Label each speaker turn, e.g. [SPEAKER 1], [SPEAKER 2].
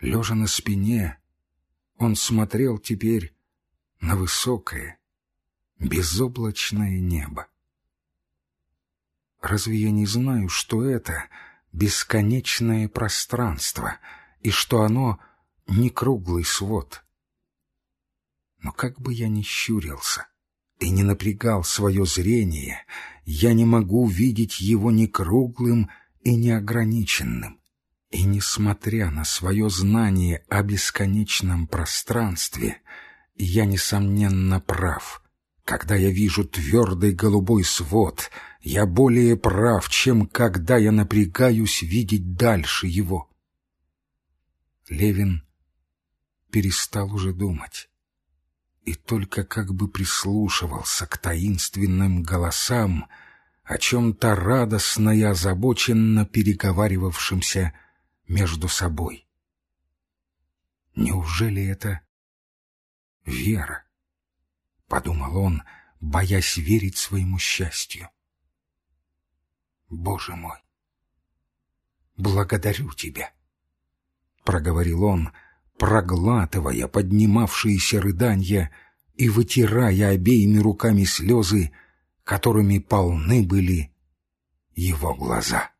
[SPEAKER 1] Лежа на спине, он смотрел теперь на высокое, безоблачное небо. Разве я не знаю, что это бесконечное пространство, и что оно не круглый свод? Но как бы я ни щурился и не напрягал свое зрение, я не могу видеть его ни круглым и неограниченным. И несмотря на свое знание о бесконечном пространстве, я, несомненно, прав. Когда я вижу твердый голубой свод, я более прав, чем когда я напрягаюсь видеть дальше его. Левин перестал уже думать и только как бы прислушивался к таинственным голосам, о чем-то радостно и озабоченно переговаривавшимся между собой. Неужели это вера? — подумал он, боясь верить своему счастью. «Боже мой! Благодарю тебя!» — проговорил он, проглатывая поднимавшиеся рыдания и вытирая обеими руками слезы, которыми полны были его глаза.